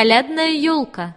Колядная елка